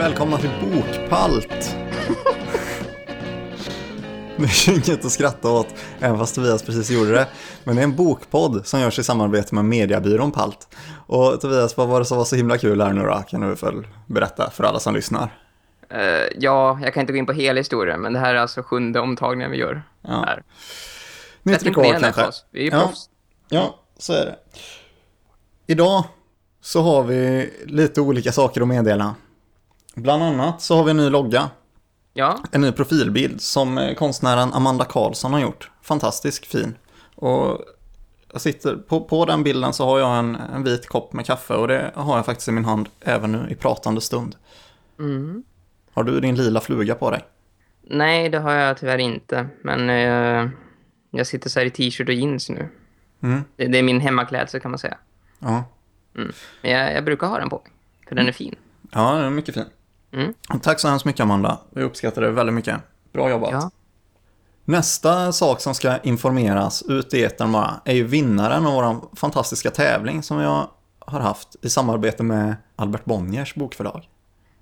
Välkomna till Bokpalt! Det är inget att skratta åt, även fast Tobias precis gjorde det. Men det är en bokpodd som görs i samarbete med mediebyrån Palt. Och Tobias, vad var det som var så himla kul här nu då? Kan du väl berätta för alla som lyssnar? Uh, ja, jag kan inte gå in på hela historien, men det här är alltså sjunde omtagningen vi gör Ja. här. Nytt rekord kanske? oss. Vi är ju Ja. proffs. Ja, så är det. Idag så har vi lite olika saker att meddela. Bland annat så har vi en ny logga, Ja, en ny profilbild som eh, konstnären Amanda Karlsson har gjort. Fantastiskt fin. Och jag sitter, på, på den bilden så har jag en, en vit kopp med kaffe och det har jag faktiskt i min hand även nu i pratande stund. mm. Har du din lila fluga på dig? nej det har jag tyvärr inte, men eh, jag sitter så här i t-shirt och jeans nu. Mm. Det, det är min hemmaklädsel kan man säga. Ja. Men jag, jag brukar ha den på mig, för den är fin. Ja, den är mycket fin. Mm. Tack så hemskt mycket Amanda. Vi uppskattar det väldigt mycket. Bra jobbat. Ja. Nästa sak som ska informeras ut i etern bara är ju vinnaren av vår fantastiska tävling som jag har haft i samarbete med Albert Bonniers bokförlag.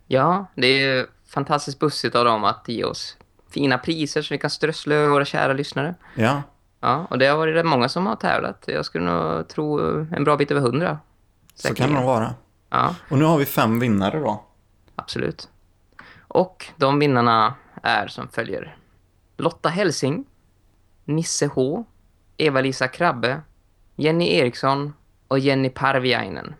ja, det är ju fantastiskt bussigt av dem att ge oss fina priser så vi kan strössla över våra kära lyssnare. Ja, Ja, och det har varit många som har tävlat. Jag skulle nog tro en bra bit över hundra. så kan det nog vara. Ja, Och nu har vi fem vinnare då. Absolut. Och de vinnarna är som följer. Lotta Helsing, Nisse H, Eva-Lisa Krabbe, Jenny Eriksson och Jenny Parviainen.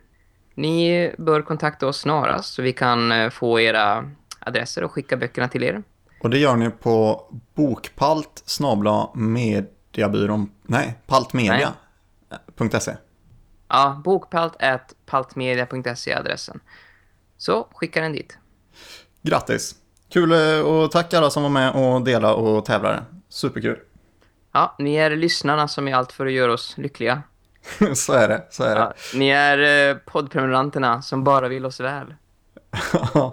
Ni bör kontakta oss snarast så vi kan eh, få era adresser och skicka böckerna till er. Och det gör ni på bokpalt snabla mediabyrån, nej, paltmedia.se. Ja, bokpalt.paltmedia.se är adressen. Så skicka den dit. Grattis! Kul eh, och tack alla som var med och delade och tävlade. Superkul. Ja, ni är lyssnarna som är allt för att göra oss lyckliga. så är det, så är det. Ja, ni är eh, poddprenumeranterna som bara vill oss väl.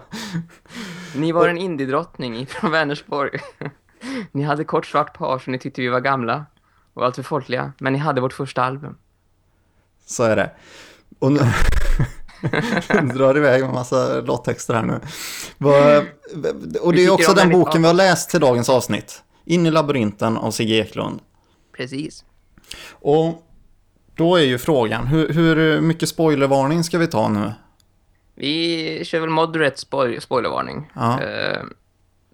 Ni var en indiedrottning från Vänersborg. ni hade kort svart par så ni tyckte vi var gamla och allt för folkliga. Men ni hade vårt första album. Så är det. Och nu drar iväg med massa låttexter här nu. Och det är också den boken vi har läst till dagens avsnitt. In i labyrinten av Sigge Eklund. Precis. Och då är ju frågan, hur, hur mycket spoilervarning ska vi ta nu? Vi kör väl moderate spoil spoilervarning. Ja. Eh,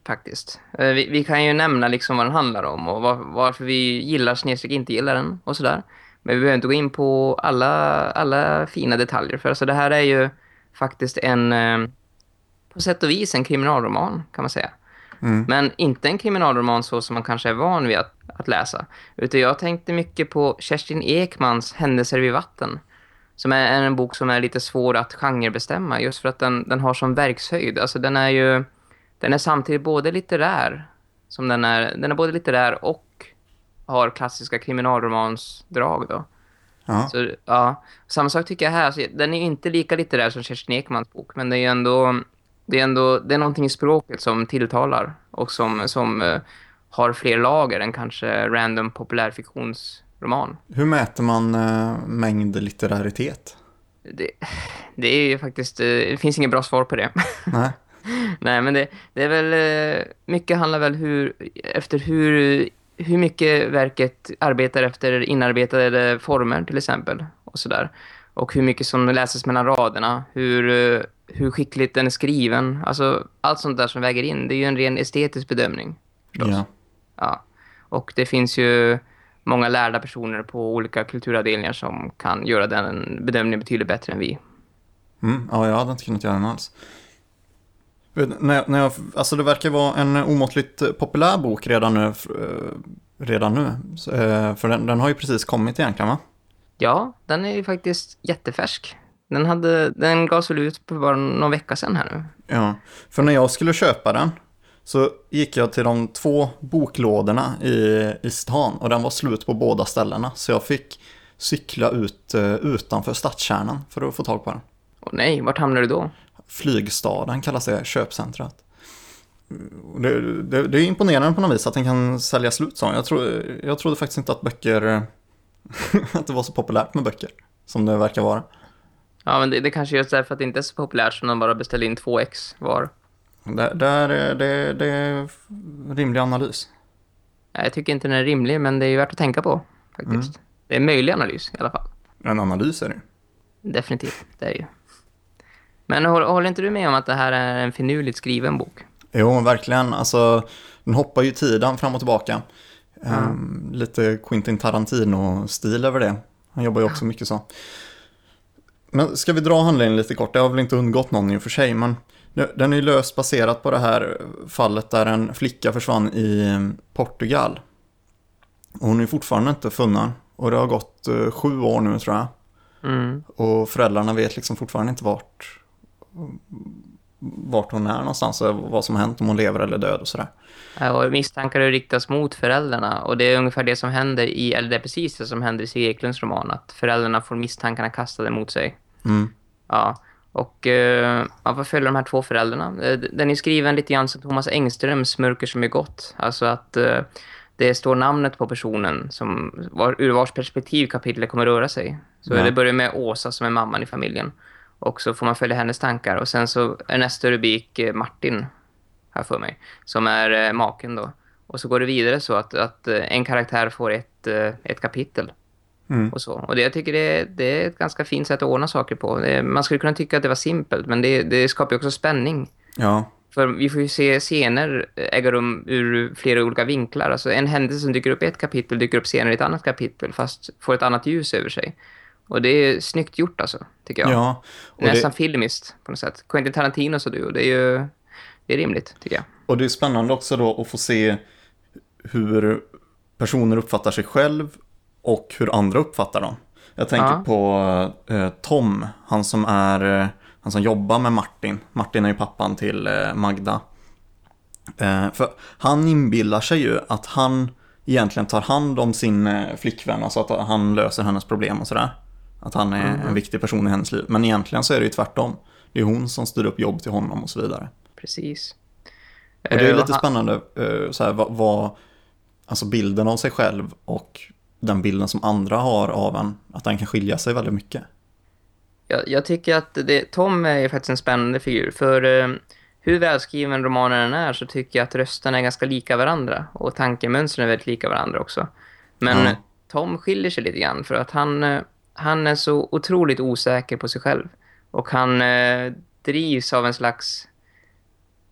faktiskt. Eh, vi, vi kan ju nämna liksom vad den handlar om och var, varför vi gillar snedstreck inte gillar den och sådär. Men vi behöver inte gå in på alla, alla fina detaljer för alltså det här är ju faktiskt en eh, på sätt och vis en kriminalroman kan man säga. Mm. Men inte en kriminalroman så som man kanske är van vid att, att läsa. Utan jag tänkte mycket på Kerstin Ekmans Händelser vid vatten. Som är en bok som är lite svår att genrebestämma just för att den, den har som verkshöjd. Alltså den är ju den är samtidigt både litterär som den är den är både litterär och har klassiska kriminalromansdrag då. Ja. Så ja, samma sak tycker jag här. Så den är inte lika litterär som Kerstin Ekmans bok, men det är ändå det är ändå det är någonting i språket som tilltalar och som som eh, har fler lager än kanske random populärfiktionsroman. Hur mäter man eh, mängd litteräritet? Det, det är ju faktiskt eh, det finns inget bra svar på det. Nej. Nej, men det, det är väl mycket handlar väl hur efter hur hur mycket verket arbetar efter inarbetade former till exempel och sådär. Och hur mycket som läses mellan raderna, hur eh, hur skickligt den är skriven. Alltså allt sånt där som väger in, det är ju en ren estetisk bedömning. förstås. Ja. Ja. Och det finns ju många lärda personer på olika kulturavdelningar som kan göra den bedömningen betydligt bättre än vi. Mm, ja, jag hade inte kunnat göra den alls. När när jag, alltså det verkar vara en omåttligt populär bok redan nu. eh, Redan nu. Så, eh, För den, den har ju precis kommit egentligen va? Ja, den är ju faktiskt jättefärsk. Den, hade, den gavs väl ut på bara någon vecka sedan här nu. Ja. För när jag skulle köpa den så gick jag till de två boklådorna i, i stan och den var slut på båda ställena. Så jag fick cykla ut eh, utanför stadskärnan för att få tag på den. Och nej, vart hamnar du då? Flygstaden kallas det, köpcentret. Och Det, det, det är imponerande på något vis att den kan sälja slut så. Jag, tro, jag trodde faktiskt inte att böcker, att det var så populärt med böcker. Som det verkar vara. Ja, men det, det kanske är just därför att det inte är så populärt som de bara beställer in 2x var. Det, det, är, det, det är rimlig analys. Jag tycker inte den är rimlig, men det är ju värt att tänka på faktiskt. Mm. Det är en möjlig analys i alla fall. En analys är det Definitivt, det är ju. Men håller inte du med om att det här är en finurligt skriven bok? Jo, verkligen. Alltså, den hoppar ju tiden fram och tillbaka. Mm. Um, lite Quentin Tarantino-stil över det. Han jobbar ju också mycket så. Men ska vi dra handlingen lite kort? Det har väl inte undgått någon i och för sig, men den är ju löst baserat på det här fallet där en flicka försvann i Portugal. Och hon är fortfarande inte funnen. Och det har gått uh, sju år nu tror jag. Mm. Och föräldrarna vet liksom fortfarande inte vart, vart hon är någonstans och vad som har hänt, om hon lever eller död och sådär. Ja, och misstankar riktas mot föräldrarna och det är ungefär det som händer i, eller det är precis det som händer i Sig Eklunds roman, att föräldrarna får misstankarna kastade mot sig. Mm. Ja, och uh, man får följa de här två föräldrarna. Eh, den är skriven lite grann som Thomas Engströms Mörker som är gott. Alltså att uh, det står namnet på personen som var, ur vars perspektiv kapitlet kommer röra sig. Så ja. det börjar med Åsa som är mamman i familjen. Och så får man följa hennes tankar. Och sen så är nästa rubrik Martin här för mig. Som är maken då. Och så går det vidare så att, att en karaktär får ett, ett kapitel. Mm. Och, så. och det, jag tycker det, det, är ett ganska fint sätt att ordna saker på. Det, man skulle kunna tycka att det var simpelt, men det, det skapar också spänning. Ja. För vi får ju se scener äga rum ur flera olika vinklar. Alltså en händelse som dyker upp i ett kapitel dyker upp senare i ett annat kapitel fast får ett annat ljus över sig. Och det är snyggt gjort alltså, tycker jag. Ja, Nästan det... filmiskt på något sätt. Quentin Tarantino så du, det är ju det är rimligt tycker jag. Och det är spännande också då att få se hur personer uppfattar sig själv och hur andra uppfattar dem. Jag tänker ja. på eh, Tom, han som är eh, han som jobbar med Martin. Martin är ju pappan till eh, Magda. Eh, för han inbillar sig ju att han egentligen tar hand om sin eh, flickvän, alltså att han löser hennes problem och sådär. Att han är mm. en viktig person i hennes liv. Men egentligen så är det ju tvärtom. Det är hon som styr upp jobb till honom och så vidare. Precis. Och det är lite spännande, så här, vad, vad, alltså bilden av sig själv och den bilden som andra har av en, att den kan skilja sig väldigt mycket. Jag, jag tycker att det, Tom är faktiskt en spännande figur, för eh, hur välskriven romanen är så tycker jag att rösterna är ganska lika varandra och tankemönstren är väldigt lika varandra också. Men mm. Tom skiljer sig lite grann för att han, eh, han är så otroligt osäker på sig själv och han eh, drivs av en slags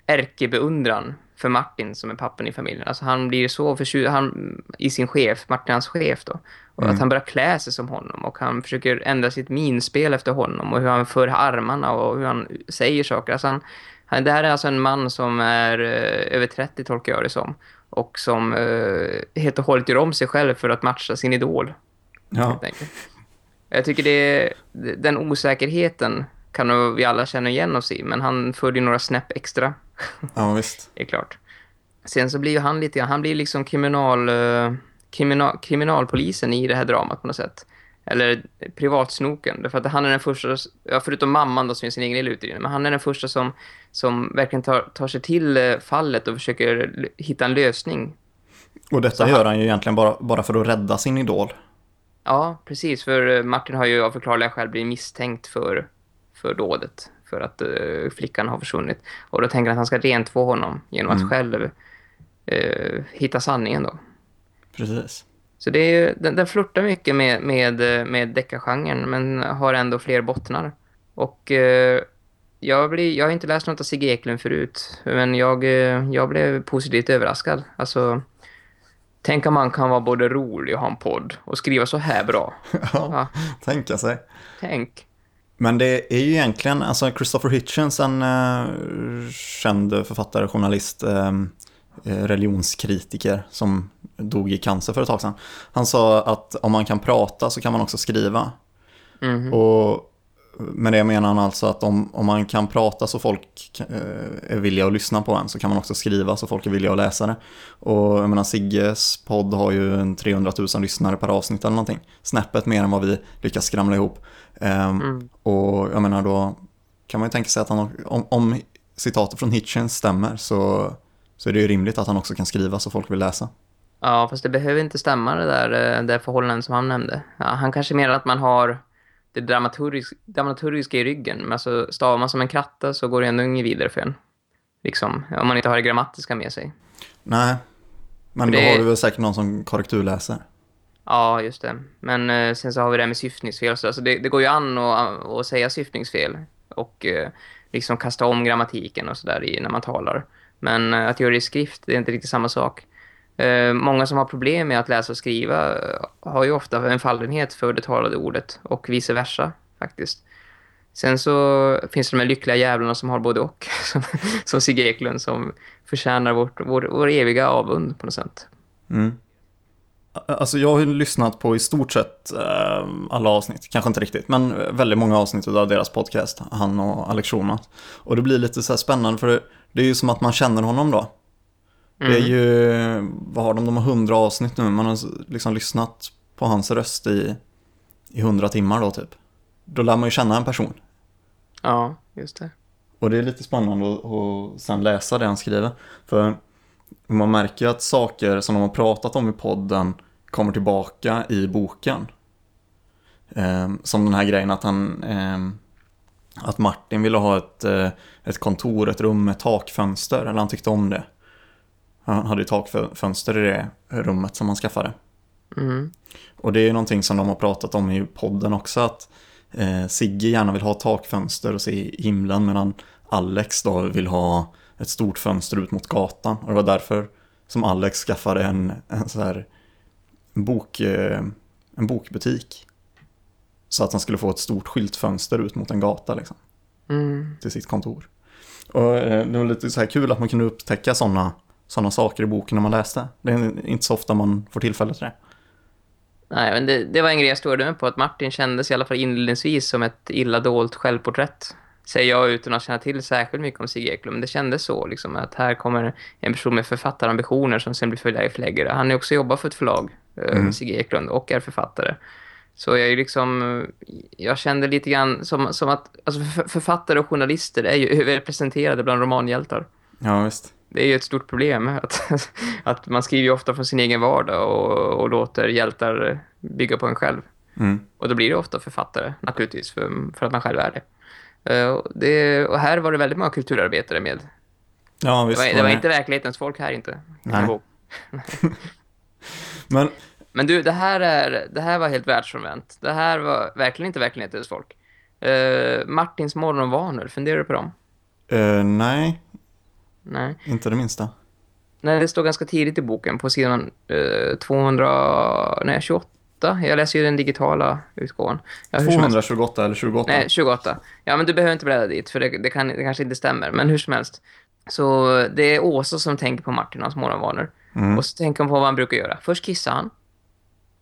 ärkebeundran för Martin som är pappen i familjen. Alltså han blir så förtjust han, i sin chef, Martin hans chef då. Och mm. att han börjar klä sig som honom och han försöker ändra sitt minspel efter honom och hur han för armarna och hur han säger saker. Alltså han, han, det här är alltså en man som är eh, över 30 tolkar jag det som. Och som eh, helt och hållet gör om sig själv för att matcha sin idol. Ja. Jag tycker det den osäkerheten kan nog vi alla känna igen oss i. Men han förde ju några snäpp extra. Ja, visst. det är klart. Sen så blir ju han lite, han blir liksom kriminal, uh, kriminal, kriminalpolisen i det här dramat på något sätt. Eller privatsnoken. Därför att han är den första, ja, förutom mamman då som är sin egen lilla utredning. Men han är den första som, som verkligen tar, tar sig till eh, fallet och försöker hitta en lösning. Och detta så gör han ju egentligen bara, bara för att rädda sin idol. Ja, precis. För eh, Martin har ju av förklarliga skäl blivit misstänkt för för dådet för att uh, flickan har försvunnit. Och då tänker han att han ska rentvå honom genom mm. att själv uh, hitta sanningen då. Precis. Så det är, den, den flörtar mycket med, med, med deckargenren men har ändå fler bottnar. Och uh, jag, blir, jag har inte läst något av Sigge Eklund förut men jag, jag blev positivt överraskad. Alltså, tänk om man kan vara både rolig och ha en podd och skriva så här bra. ja, ja. tänka sig. Tänk. Men det är ju egentligen, alltså Christopher Hitchens, en uh, känd författare, journalist, uh, religionskritiker som dog i cancer för ett tag sedan. Han sa att om man kan prata så kan man också skriva. Mm. Och med det menar han alltså att om, om man kan prata så folk är villiga att lyssna på en så kan man också skriva så folk är villiga att läsa det. Och jag menar Sigges podd har ju 300 000 lyssnare per avsnitt eller någonting. Snäppet mer än vad vi lyckas skramla ihop. Um, mm. Och jag menar då kan man ju tänka sig att han, om, om citatet från Hitchens stämmer så, så är det ju rimligt att han också kan skriva så folk vill läsa. Ja, fast det behöver inte stämma det där eh, det förhållanden som han nämnde. Ja, han kanske menar att man har det dramaturgisk, dramaturgiska i ryggen. Men alltså stavar man som en kratta så går det ändå inget vidare för en. Liksom, om man inte har det grammatiska med sig. Nej, men För då det- har du väl säkert någon som korrekturläser. Ja, just det. Men eh, sen så har vi det här med syftningsfel. Så alltså, det, det går ju an att, att säga syftningsfel och eh, liksom kasta om grammatiken och sådär när man talar. Men eh, att göra det i skrift, det är inte riktigt samma sak. Eh, många som har problem med att läsa och skriva eh, har ju ofta en fallenhet för det talade ordet och vice versa faktiskt. Sen så finns det de här lyckliga jävlarna som har både och. Som, som Sigge Eklund som förtjänar vårt, vår, vår eviga avund på något sätt. Mm. Alltså jag har lyssnat på i stort sett eh, alla avsnitt, kanske inte riktigt, men väldigt många avsnitt av deras podcast, han och Alex Schulman. Och det blir lite så här spännande för det, det är ju som att man känner honom då. Det är Mm. ju, vad har de, de har hundra avsnitt nu, man har liksom lyssnat på hans röst i, i hundra timmar då typ. Då lär man ju känna en person. Ja, just det. Och det är lite spännande att, att sen läsa det han skriver. För man märker ju att saker som de har pratat om i podden kommer tillbaka i boken. Ehm, som den här grejen att han ehm, att Martin ville ha ett, eh, ett kontor, ett rum med takfönster, eller han tyckte om det. Han hade ju takfönster i det rummet som han skaffade. Mm. Och det är någonting som de har pratat om i podden också, att eh, Sigge gärna vill ha takfönster och se himlen, medan Alex då vill ha ett stort fönster ut mot gatan. Och det var därför som Alex skaffade en, en så här bok, eh, en bokbutik. Så att han skulle få ett stort skyltfönster ut mot en gata liksom, Mm. till sitt kontor. Och eh, det var lite så här kul att man kunde upptäcka sådana såna saker i boken när man läste. Det är inte så ofta man får tillfälle till det. Nej, men det, det var en grej jag stod med på att Martin kändes i alla fall inledningsvis som ett illa dolt självporträtt. Säger jag utan att känna till särskilt mycket om Sigge Eklund. Men det kändes så liksom att här kommer en person med författarambitioner som sen blir förläggare. förläggare. Han ju också jobbat för ett förlag, eh, Mm. Sigge Eklund, och är författare. Så jag är liksom, jag kände lite grann som, som att alltså för- författare och journalister är ju överrepresenterade bland romanhjältar. Ja, visst. Det är ju ett stort problem att, att man skriver ju ofta från sin egen vardag och, och låter hjältar bygga på en själv. Mm. Och då blir det ofta författare, naturligtvis, för, för att man själv är det. Och det. Och här var det väldigt många kulturarbetare med. Ja, Det visst. var, det var inte verklighetens folk här inte. Nej. Men Men du, det här, är, det här var helt världsfrånvänt. Det här var verkligen inte verklighetens folk. Eh, Martins morgonvanor, funderar du på dem? eh, nej, Nej. inte det minsta. Nej, det står ganska tidigt i boken på sidan eh, 200, nej 28. Jag läser ju den digitala utgåvan. Ja, hur som helst. 228 eller 28? Nej, 28. Ja, men du behöver inte bläddra dit, för det, det, kan, det kanske inte stämmer. Men hur som helst. Så det är Åsa som tänker på Martin och hans morgonvanor. Mm. Och så tänker hon på vad han brukar göra. Först kissar han.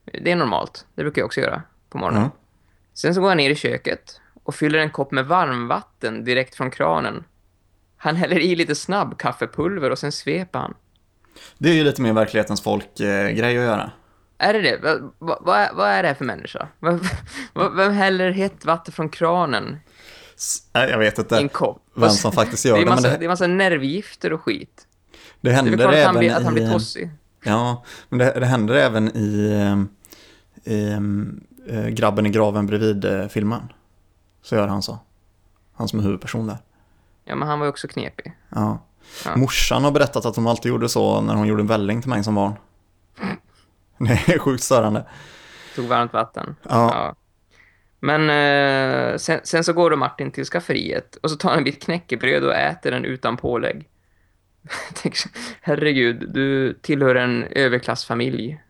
Det är normalt. Det brukar jag också göra på morgonen. Mm. Sen så går han ner i köket och fyller en kopp med varmvatten direkt från kranen. Han häller i lite snabb kaffepulver och sen sveper han. Det är ju lite mer verklighetens folk-grej att göra. Är det det? Vad va, vad är, det här för människa? Va, va, vem häller hett vatten från kranen Nej, jag vet i en inte kopp? vem som faktiskt gör det. det, Är massa, det, det är massa nervgifter och skit. det Det händer klart att han även blir, att han blir tossig. Ja, men det, det händer även i, eh, i eh, Grabben i graven bredvid-filmen. Så gör han så. Han som är huvudperson där. Ja, men han var ju också knepig. Ja. Ja. Morsan har berättat att hon alltid gjorde så när hon gjorde en välling till mig som barn. Det är sjukt störande. Tog varmt vatten. Ja. Men eh, sen, sen så går då Martin till skafferiet och så tar han en bit knäckebröd och äter den utan pålägg. Tänk Herregud, du tillhör en överklassfamilj.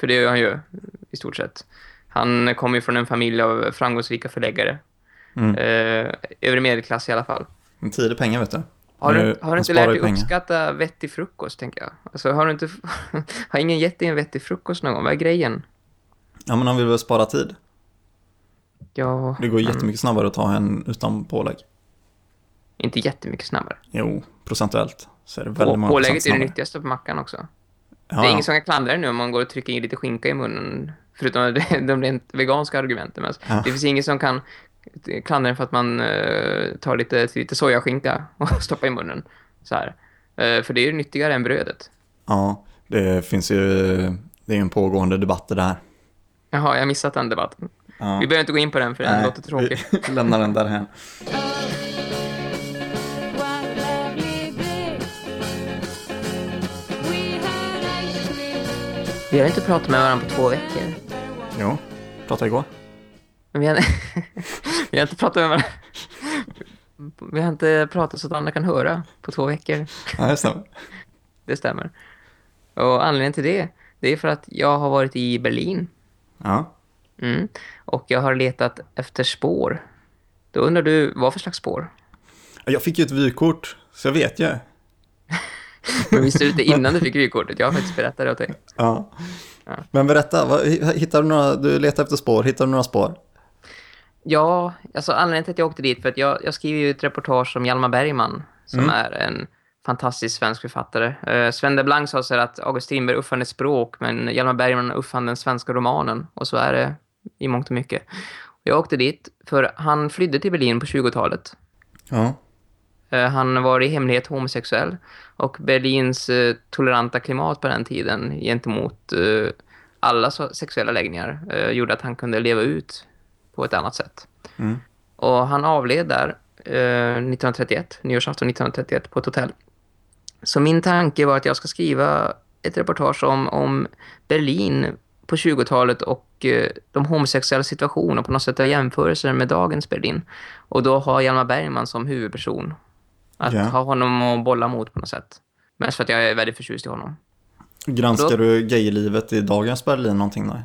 För det gör han ju i stort sett. Han kommer ju från en familj av framgångsrika förläggare. Mm. Eh, övre medelklass i alla fall. Men tid är pengar vet du. Har du, har du inte lärt dig uppskatta vettig frukost, tänker jag? Alltså, har du inte... har ingen gett dig en vettig frukost någon gång? Vad är grejen? Ja, men han vill väl spara tid. Ja, Det går men jättemycket snabbare att ta en utan pålägg. inte jättemycket snabbare. Jo, procentuellt så är det väldigt På, många pålägget är det nyttigaste på mackan också. Ja, det är ingen som kan klandra det nu om man går och trycker in lite skinka i munnen. Förutom de, de rent veganska argumenten. Men Ja. Det finns ingen som kan klandrar den för att man eh, tar lite, lite sojaskinka och stoppar i munnen. Så här. Eh, för det är ju nyttigare än brödet. Ja, det finns ju det är en pågående debatt det där. Jaha, jag har missat den debatten. Ja. Vi behöver inte gå in på den för den Nej, låter tråkig. Vi lämnar den där här. Vi har inte pratat med varandra på två veckor. Jo, pratade igår. Men vi har, vi har inte pratat med varandra. Vi har inte pratat så att andra kan höra på två veckor. Ja, det stämmer. Det stämmer. Och anledningen till det, det är för att jag har varit i Berlin. Ja. Mm. Och jag har letat efter spår. Då undrar du, vad för slags spår? Jag fick ju ett vykort, så jag vet ju. Men visste du inte innan du fick vykortet? Jag har faktiskt berättat det åt dig. Ja. Men berätta, vad, hittar du några, du letar efter spår, hittar du några spår? Ja, alltså anledningen till att jag åkte dit för att jag, jag skriver ju ett reportage om Hjalmar Bergman som Mm. är en fantastisk svensk författare. Uh, Sven de Blanc sa så här att August Strindberg uppfann ett språk men Hjalmar Bergman uppfann den svenska romanen och så är det i mångt och mycket. Jag åkte dit för han flydde till Berlin på 20-talet. Ja. Eh, Han var i hemlighet homosexuell och Berlins eh, toleranta klimat på den tiden gentemot alla sexuella läggningar gjorde att han kunde leva ut på ett annat sätt. Mm. Och han avled där eh, 1931, nyårsafton 1931 på ett hotell. Så min tanke var att jag ska skriva ett reportage om, om Berlin på 20-talet och eh, de homosexuella situationerna på något sätt av jämförelser med dagens Berlin. Och då har Hjalmar Bergman som huvudperson. Att Ja. ha honom att bolla mot på något sätt. Mest för att jag är väldigt förtjust i honom. Granskar Då- du gaylivet i dagens Berlin någonting då?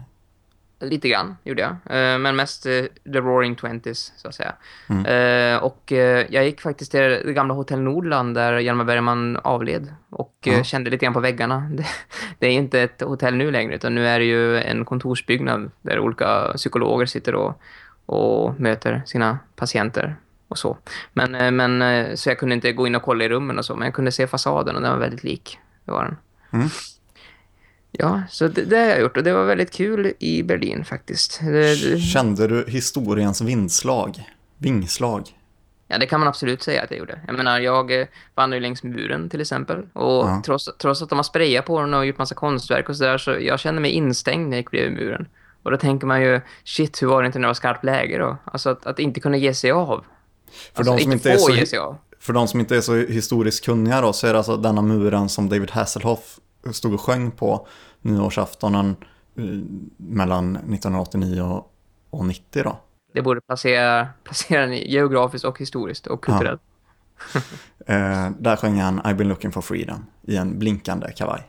Lite grann gjorde jag. Eh, men mest eh, The Roaring Twenties, så att säga. Mm. Eh, och jag gick faktiskt till det gamla Hotell Nordland där Hjalmar Bergman avled. Och Ja. kände lite grann på väggarna. Det, det är inte ett hotell nu längre utan nu är det ju en kontorsbyggnad där olika psykologer sitter och, och möter sina patienter och så. Men, men så jag kunde inte gå in och kolla i rummen och så. Men jag kunde se fasaden och den var väldigt lik. Det var den. Mm. Ja, så det, det har jag gjort och det var väldigt kul i Berlin faktiskt. Det, Kände du historiens vindslag? Vingslag? ja, det kan man absolut säga att jag gjorde. Jag menar, jag eh, vandrar ju längs muren till exempel. Och Ja. trots, trots att de har sprayat på den och gjort massa konstverk och sådär så jag kände mig instängd när jag gick bredvid muren. Och då tänker man ju, shit, hur var det inte när det var skarpt läge då? Alltså att, att inte kunna ge sig av. För, Alltså, de som inte inte är få så, ge sig av. för de som inte är så historiskt kunniga då, så är det alltså denna muren som David Hasselhoff stod och sjöng på nyårsaftonen eh, mellan 1989 och, och 90 då. Det borde placera, placera den geografiskt och historiskt och kulturellt. Eh, där sjöng han I've been looking for freedom i en blinkande kavaj.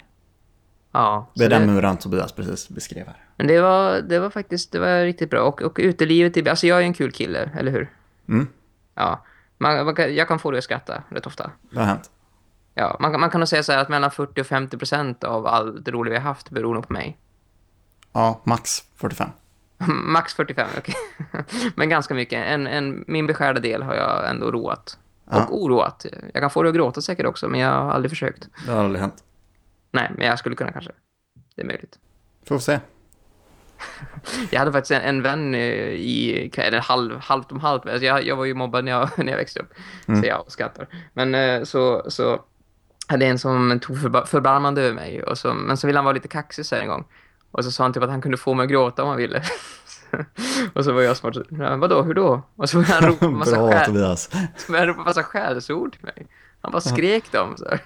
Ja, Det är den muren Tobias precis beskrev här. Men det var, det var faktiskt det var riktigt bra. Och, och utelivet, alltså jag är en kul kille, eller hur? Mm, Ja, man, man kan, jag kan få det att skratta rätt ofta. det har hänt. Ja, man, kan- man kan nog säga så här att mellan 40 och 50 procent av allt det roliga vi har haft beror nog på mig. Ja, max 45. Max 45, okej. Men ganska mycket. En, en, min beskärda del har jag ändå roat. Ja. Och oroat. Jag kan få det att gråta säkert också, men jag har aldrig försökt. Det har aldrig hänt. Nej, men jag skulle kunna kanske. Det är möjligt. Får vi se. Jag hade faktiskt en, en vän eh, i, eller halv, halvt om halvt. Alltså jag, jag var ju mobbad när jag, när jag växte upp. Mm. Så jag skrattar. Men eh, så, så hade en som tog förba- förbarmande över mig. Och så, men så ville han vara lite kaxig så en gång. Och så sa han typ att han kunde få mig att gråta om han ville. och så var jag smart. vadå, hur då? Och så började han ropa massa, Bra skäl, Tobias. så började han ropa massa skällsord till mig. Han bara skrek dem. Så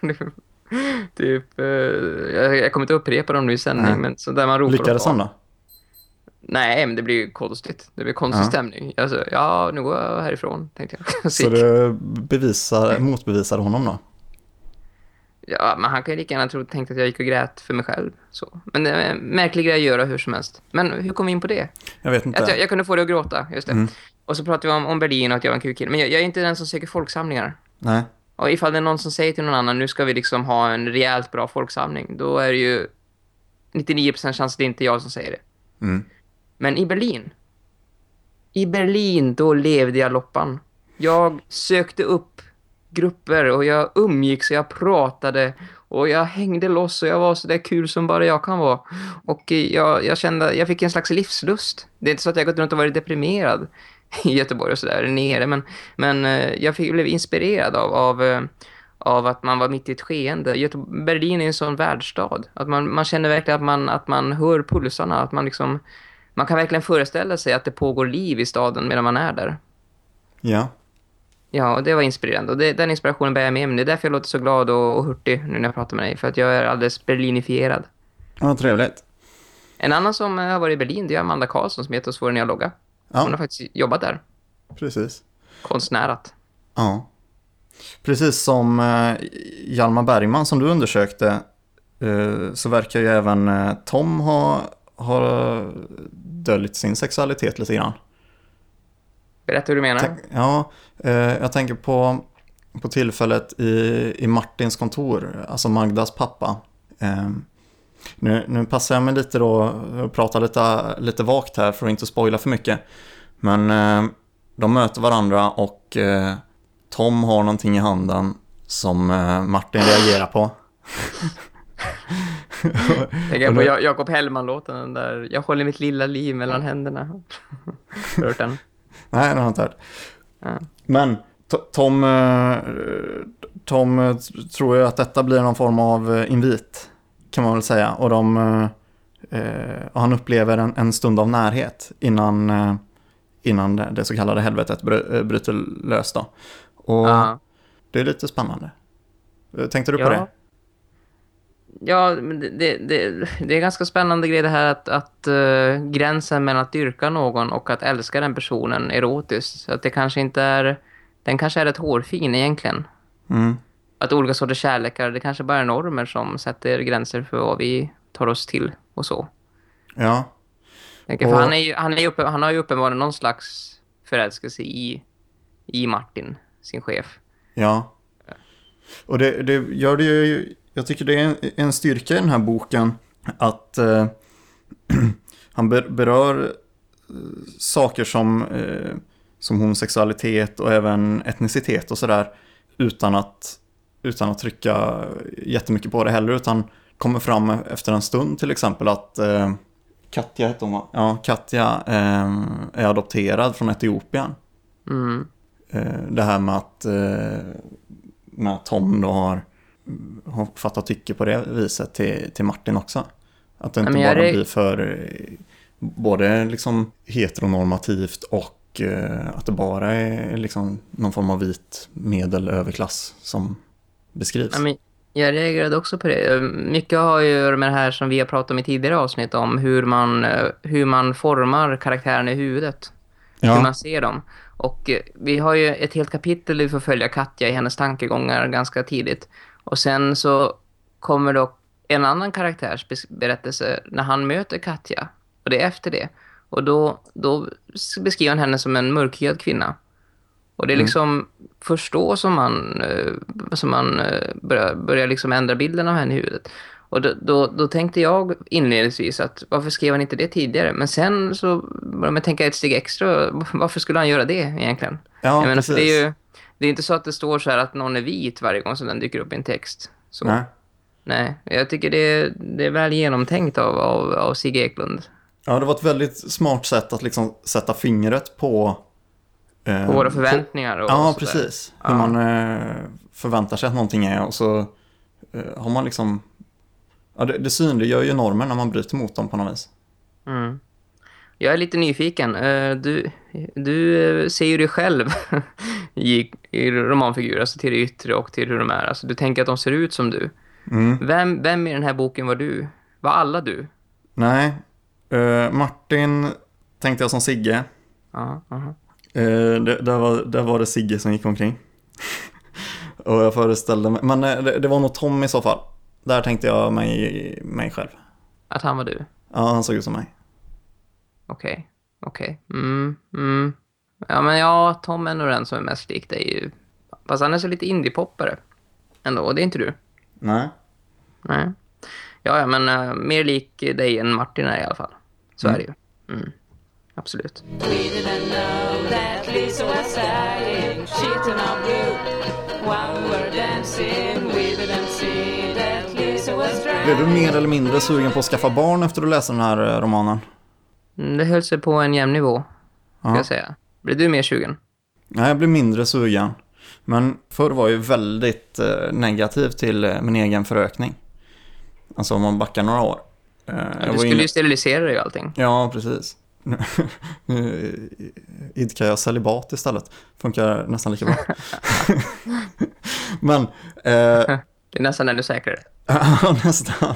typ, eh, jag, jag kommer inte upprepa dem nu i sändning. Men så där man ropar Lyckades han då? Nej, men det blir konstigt. Det blir konstig Ja. stämning. Alltså, ja, nu går jag härifrån, tänkte jag. Så du bevisar, motbevisade honom då? Ja, men han kan ju lika gärna tro tänkt att jag gick och grät för mig själv. Så. Men det är en märklig grej att göra hur som helst. Men hur kom vi in på det? Jag vet inte. Att jag, jag kunde få det att gråta, just det. Mm. Och så pratade vi om, om Berlin och att jag var en kul kille. Men jag, jag är inte den som söker folksamlingar. Nej. Och ifall det är någon som säger till någon annan, nu ska vi liksom ha en rejält bra folksamling, då är det ju 99% chans att det inte är jag som säger det. Mm. Men i Berlin. I Berlin, då levde jag loppan. Jag sökte upp grupper och jag umgicks och jag pratade och jag hängde loss och jag var så där kul som bara jag kan vara. Och jag, jag kände, jag fick en slags livslust. Det är inte så att jag gått runt och varit deprimerad i Göteborg och sådär nere, men, men eh, jag fick, blev inspirerad av, av, eh, av att man var mitt i ett skeende. Göte Berlin är en sån världsstad. Att man, man känner verkligen att man, att man hör pulsarna, att man liksom man kan verkligen föreställa sig att det pågår liv i staden medan man är där. Ja. Ja, och det var inspirerande. Och det, den inspirationen bär jag med mig. Det är därför jag låter så glad och, och hurtig nu när jag pratar med dig. För att jag är alldeles berlinifierad. Ja, trevligt. En annan som eh, har varit i Berlin det är Amanda Karlsson som heter oss vår nya logga. Ja. Hon har faktiskt jobbat där. Precis. Konstnärat. Ja. Precis som eh, Hjalmar Bergman som du undersökte eh, så verkar ju även Tom ha, ha döljt sin sexualitet lite grann. Berätta hur du menar. Tänk, ja, eh, jag tänker på, på tillfället i, i Martins kontor, alltså Magdas pappa. Eh, nu, nu passar jag mig lite då och pratar lite, lite vagt här för att inte spoila för mycket. Men eh, de möter varandra och eh, Tom har någonting i handen som eh, Martin reagerar på. Tänker på Ja- Jakob Hellman-låten, den där Jag håller mitt lilla liv mellan händerna. Hört den? Nej, det har jag inte hört. Ja. Men To- Tom, eh, Tom eh, tror ju att detta blir någon form av eh, invit, kan man väl säga. Och, de, och han upplever en, en stund av närhet innan, innan det, så kallade helvetet bry, bryter lös. Då. Och Ja. det är lite spännande. Tänkte du på Ja. det? Ja, men det, det, det, är ganska spännande grej det här att, att eh, gränsen mellan att dyrka någon och att älska den personen erotiskt. Så Att det kanske inte är, den kanske är rätt hårfin egentligen. Mm. Att olika sorters kärlekar, det kanske bara är normer som sätter gränser för vad vi tar oss till och så. Ja, Tänker, Och- han, är ju, han, är ju uppe, han har ju uppenbarligen någon slags förälskelse i, i Martin, sin chef. Ja. Och det, det gör det ju, jag tycker det är en, en styrka i den här boken att eh, han ber, berör eh, saker som, eh, som homosexualitet och även etnicitet och sådär utan att, utan att trycka jättemycket på det heller utan kommer fram efter en stund till exempel att eh, Katja heter hon va? Ja, Katja eh, är adopterad från Etiopien. Mm. Eh, det här med att, eh, med att Tom då har, har fattat tycke på det viset till, till Martin också. Att det inte bara är- blir för både liksom heteronormativt och eh, att det bara är liksom någon form av vit medelöverklass som beskrivs. Men jag reagerade också på det. Mycket har ju med det här som vi har pratat om i tidigare avsnitt om hur man, eh, hur man formar karaktärerna i huvudet. Hur ja, man ser dem. Och eh, vi har ju ett helt kapitel där vi får följa Katja i hennes tankegångar ganska tidigt. Och sen så kommer dock en annan karaktärs berättelse när han möter Katja. Och det är efter det. Och då, då beskriver han henne som en mörkhyad kvinna. Och det är liksom först då som man, eh, som man eh, börjar, börjar liksom ändra bilden av henne i huvudet. Och då, då, då tänkte jag inledningsvis att varför skrev han inte det tidigare? Men sen så började jag tänka ett steg extra. Varför skulle han göra det egentligen? ja jag menar, precis. för det är ju det är inte så att det står så här att någon är vit varje gång som den dyker upp i en text. Så, Nej. nej. jag tycker det är, det är väl genomtänkt av, av, av Sigge Eklund. Ja, det var ett väldigt smart sätt att liksom sätta fingret på... eh, På våra förväntningar och Ja, precis. Hur Ja. man eh, förväntar sig att någonting är och så eh, har man liksom... Ja, det, det synliggör ju normen när man bryter mot dem på något vis. Mm. Jag är lite nyfiken. Eh, Du, du eh, ser ju dig själv i, i romanfigurer, alltså till det yttre och till hur de är. Alltså, du tänker att de ser ut som du. Mm. Vem, vem i den här boken var du? Var alla du? Nej, eh, Martin tänkte jag som Sigge. Ja, aha. Eh, det, där, var, där var det Sigge som gick omkring. och jag föreställde mig, men det, det var nog Tom i så fall. Där tänkte jag mig, mig själv. Att han var du? Ja, han såg ut som mig. Okej, okej. Mm, mm. Ja, men ja, Tom är nog den som är mest lik dig. ju. Fast han är så lite indie-poppare. Ändå, och det är inte du. Nej. Nej. Ja, ja, men eh, mer lik dig än Martin är i alla fall. Så är det ju. Mm. Absolut. Lisa was Blev du mer eller mindre sugen på att skaffa barn efter att du läste den här eh, romanen? Mm, Det höll sig på en jämn nivå, ska Ja. jag säga. Blir du mer sugen? Nej, jag blev mindre sugen. Men förr var jag ju väldigt eh, negativ till eh, min egen förökning. Alltså om man backar några år. Eh, jag du skulle inne- ju sterilisera dig och allting. Ja, precis. Nu idkar jag celibat istället. Funkar nästan lika bra. Men, eh, Det är nästan ännu säkrare. ja, nästan.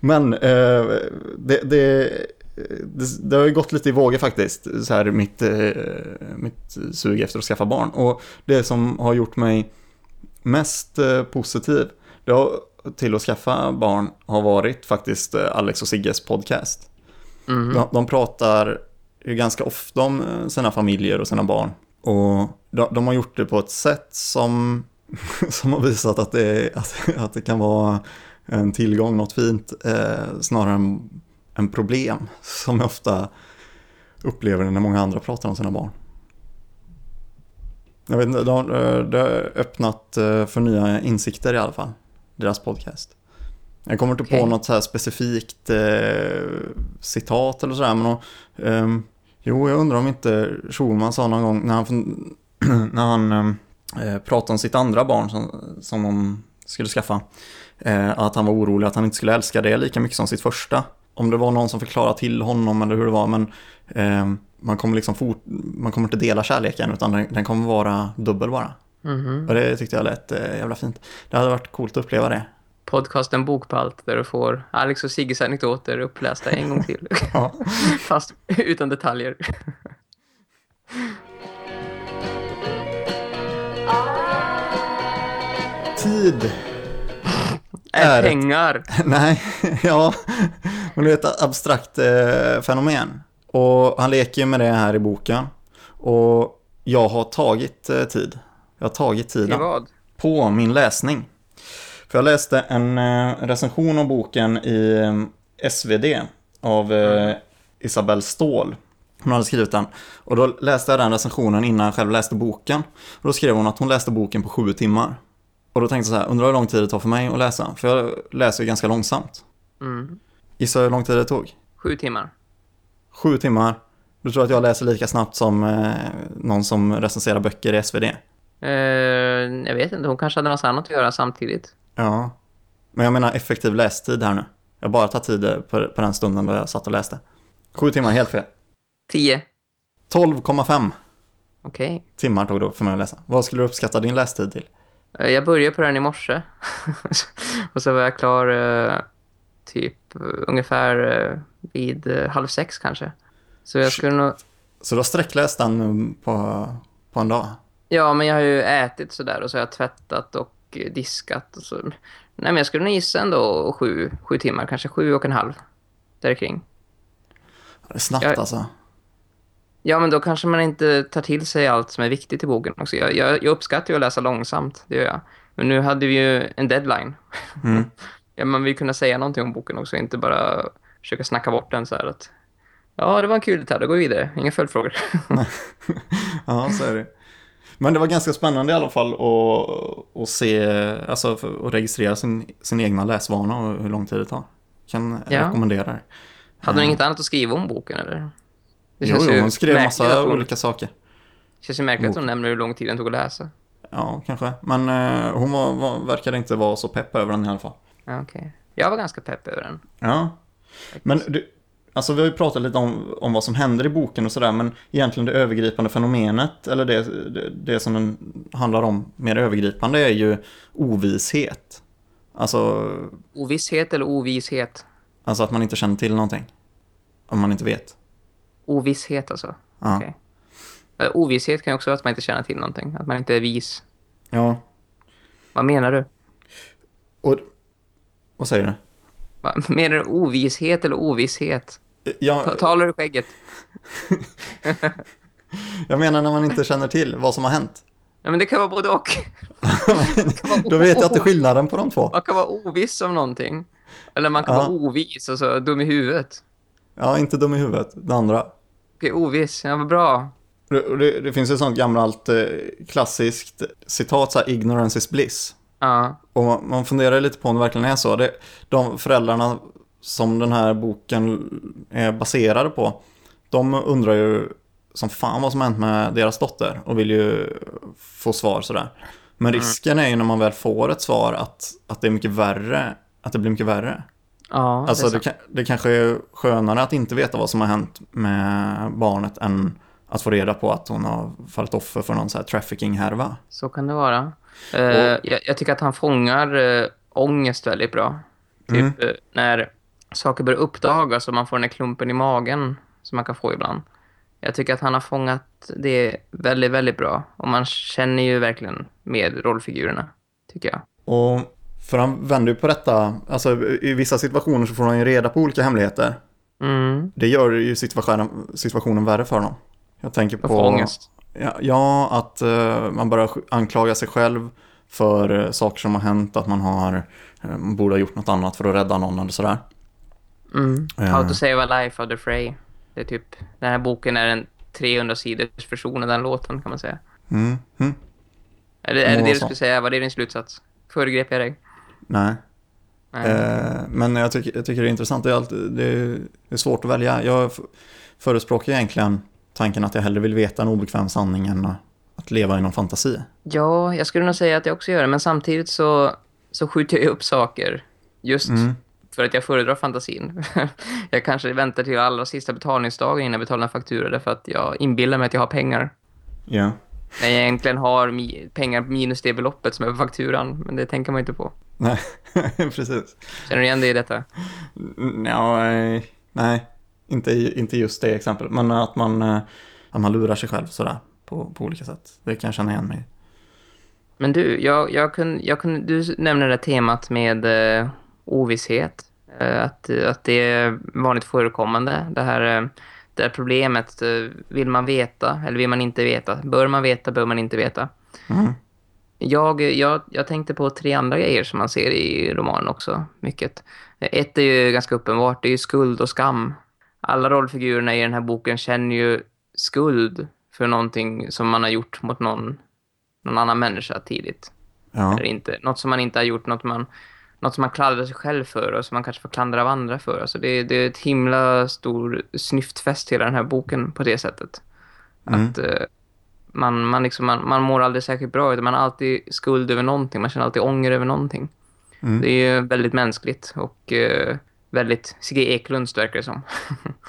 Men eh, det, det, det, det har ju gått lite i vågor faktiskt, så här mitt, eh, mitt sug efter att skaffa barn. Och det som har gjort mig mest eh, positiv det har, till att skaffa barn har varit faktiskt eh, Alex och Sigges podcast. Mhm. De, de pratar ju ganska ofta om eh, sina familjer och sina barn. Och de, de har gjort det på ett sätt som, som har visat att det, att, att det kan vara en tillgång, något fint, eh, snarare än en problem som jag ofta upplever när många andra pratar om sina barn. Jag vet inte, de, eh, det har öppnat eh, för nya insikter i alla fall, deras podcast. Jag kommer inte Okej. på något så här specifikt eh, citat eller sådär, men ehm, jo, jag undrar om inte Schulman sa någon gång när han, när han ehm, eh, pratade om sitt andra barn som, som de skulle skaffa, eh, att han var orolig att han inte skulle älska det lika mycket som sitt första. Om det var någon som förklarade till honom eller hur det var, men ehm, man kommer liksom fort, man kommer inte dela kärleken utan den, den kommer vara dubbel bara. Mhm. Och det tyckte jag lät eh, jävla fint. Det hade varit coolt att uppleva det. Podcasten Bokpalt där du får Alex och Sigges anekdoter upplästa en gång till. Fast utan detaljer. Tid. Är Är ett- pengar. Nej, ja. Men det är ett abstrakt eh, fenomen. Och han leker ju med det här i boken. Och jag har tagit eh, tid. Jag har tagit tiden på min läsning. För jag läste en eh, recension av boken i eh, SvD av eh, Isabelle Ståhl. Hon hade skrivit den. Och då läste jag den recensionen innan jag själv läste boken. Och då skrev hon att hon läste boken på sju timmar. Och då tänkte jag så här, undrar hur lång tid det tar för mig att läsa? För jag läser ju ganska långsamt. Mm. Gissa hur lång tid det tog? Sju timmar. Sju timmar. Du tror att jag läser lika snabbt som eh, någon som recenserar böcker i SvD? Eh, jag vet inte, hon kanske hade något annat att göra samtidigt. Ja. Men jag menar effektiv lästid här nu. Jag bara tar tid på, på den stunden då jag satt och läste. Sju timmar, helt fel. Tio. 12,5 Okej. timmar tog det för mig att läsa. Vad skulle du uppskatta din lästid till? Eh, Jag började på den i morse. och så var jag klar eh, typ eh, ungefär vid halv sex kanske. Så jag skulle nog... Så du har sträckläst den på, på en dag? Ja, men jag har ju ätit sådär och så har jag tvättat och diskat och så. Nej, men jag skulle nog gissa ändå sju, sju timmar, kanske sju och en halv. Där kring. Det är snabbt Jag- alltså. Ja, men då kanske man inte tar till sig allt som är viktigt i boken också. Jag, jag, jag uppskattar ju att läsa långsamt, det gör jag. Men nu hade vi ju en deadline. Mm. ja, man vill kunna säga någonting om boken också, inte bara försöka snacka bort den så här att ja, det var en kul detalj, då går vi vidare. Inga följdfrågor. Ja, så är det. Men det var ganska spännande i alla fall att, att se, alltså att registrera sin, sin egna läsvana och hur lång tid det tar. Kan Ja. rekommendera det. hade hon inget annat att skriva om boken, eller? Det Jo, jo, hon skrev massa hon, olika saker. Det känns ju märkligt att hon nämner hur lång tid den tog att läsa. Ja, kanske. Men eh, hon var, var, verkade inte vara så pepp över den i alla fall. Ja, okej. Jag var ganska pepp över den. Ja. Men du, alltså vi har ju pratat lite om, om vad som händer i boken och sådär, men egentligen det övergripande fenomenet, eller det, det, det som den handlar om mer övergripande, är ju ovisshet. Alltså, Ovisshet eller ovishet? alltså att man inte känner till någonting. Om man inte vet. Ovisshet alltså. Ja. Okej. Eh, Ovisshet kan ju också vara att man inte känner till någonting. Att man inte är vis. Ja. Vad menar du? Och, vad säger du? Vad menar du ovisshet eller ovisshet? Ta- Jag, Talar du skägget? jag menar när man inte känner till vad som har hänt. Ja, men det kan vara både och. Då vet jag inte skillnaden på de två. Man kan vara oviss om någonting. Eller man kan Ja. vara ovis, alltså dum i huvudet. Ja, inte dum i huvudet, det andra. Okej, oviss. Ja, vad bra. Det, det, finns ett sånt gammalt eh, klassiskt citat, så här, ignorance is bliss. Ja. Och man, funderar lite på om det verkligen är så. Det, de föräldrarna som den här boken är baserad på, de undrar ju som fan vad som hänt med deras dotter och vill ju få svar sådär. Men risken är ju när man väl får ett svar att, att det är mycket värre, att det blir mycket värre. Ja, Alltså det är det, det kanske är skönare att inte veta vad som har hänt med barnet än att få reda på att hon har fallit offer för någon så här trafficking-härva. Så kan det vara. Eh, jag, jag tycker att han fångar uh, ångest väldigt bra. Typ Mm. eh, när saker börjar uppdagas och man får den här klumpen i magen som man kan få ibland. Jag tycker att han har fångat det väldigt, väldigt bra. Och man känner ju verkligen med rollfigurerna, tycker jag. Och för han vänder ju på detta, alltså i vissa situationer så får han ju reda på olika hemligheter. Mm. Det gör ju situationen, situationen värre för honom. Jag tänker på... ångest. Ja, ja att eh, man börjar anklaga sig själv för eh, saker som har hänt, att man har, man borde ha gjort något annat för att rädda någon eller sådär. Mm. How to save a life of the Frey. Det är typ, den här boken är en 300 sidors version av den låten kan man säga. Mm, mm, Är det är det, det du skulle säga? Var det din slutsats? Föregrep jag dig? Nej. Nej. Eh, men jag tycker, jag tycker det är intressant, det är, alltid, det är, svårt att välja. Jag förespråkar egentligen tanken att jag hellre vill veta en obekväm sanning än att leva i någon fantasi. Ja, jag skulle nog säga att jag också gör det. Men samtidigt så, så skjuter jag upp saker. Just Mm. för att jag föredrar fantasin. jag kanske väntar till allra sista betalningsdagen innan jag betalar en faktura. Därför att jag inbillar mig att jag har pengar. Ja. När jag egentligen har pengar minus det beloppet som är på fakturan. Men det tänker man inte på. Nej, precis. Känner du igen det i detta? Ja, eh, nej, inte, inte just det exemplet. Men att man, eh, att man lurar sig själv sådär på, på olika sätt. Det kan jag känna igen mig. Men du, jag, jag kunde, jag kunde, du nämner det här temat med eh, ovisshet. Eh, att, att det är vanligt förekommande. Det här, eh, det här problemet. Eh, vill man veta eller vill man inte veta? Bör man veta, bör man inte veta? Mm. Jag, jag, jag tänkte på tre andra grejer som man ser i romanen också. Mycket. Ett är ju ganska uppenbart. Det är ju skuld och skam. Alla rollfigurerna i den här boken känner ju skuld för någonting som man har gjort mot någon, någon annan människa tidigt. Ja, Eller inte. Något som man inte har gjort, något, man, något som man klandrar sig själv för och som man kanske får klandra av andra för. Alltså det, det är ett himla stor snyftfest hela den här boken på det sättet. Mm. Att eh, man, man, liksom, man, man mår aldrig särskilt bra utan man har alltid skuld över någonting. Man känner alltid ånger över någonting. Mm. Det är ju väldigt mänskligt och eh, väldigt Sigge Eklunds verkar det som.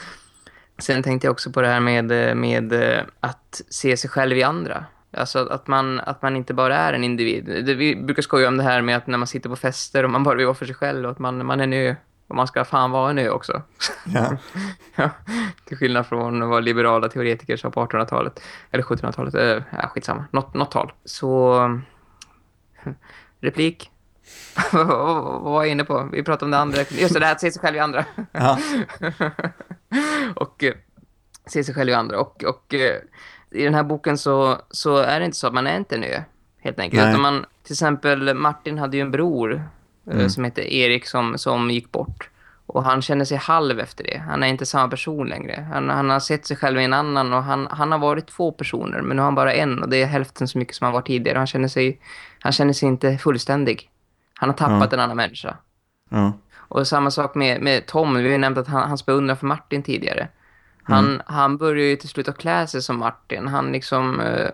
Sen tänkte jag också på det här med, eh, med eh, att se sig själv i andra. Alltså att man, att man inte bara är en individ. Det, vi brukar skoja om det här med att när man sitter på fester och man bara vill vara för sig själv och att man, man är en ö. Och man ska fan vara en ö också. ja. Ja, till skillnad från vad liberala teoretiker sa på 1800-talet. Eller 1700-talet. Äh, ja, skitsamma. Något, något tal. Så... Replik. vad vad var jag inne på? Vi pratade om det andra. Just det, det här att se sig själv i andra. ja. och eh, se sig själv i andra. Och, och eh, i den här boken så, så är det inte så att man är inte en ö. Helt enkelt. Nej. Utan man, till exempel Martin hade ju en bror eh, Mm. som hette Erik som, som gick bort. Och han känner sig halv efter det. Han är inte samma person längre. Han, han har sett sig själv i en annan och han, han har varit två personer. Men nu har han bara en och det är hälften så mycket som han var tidigare. Han känner sig, han känner sig inte fullständig. Han har tappat Ja. en annan människa. ja. Och samma sak med, med Tom. Vi har ju nämnt att han, hans beundran för Martin tidigare. Han, han börjar ju till slut att klä sig som Martin. Han liksom... Eh,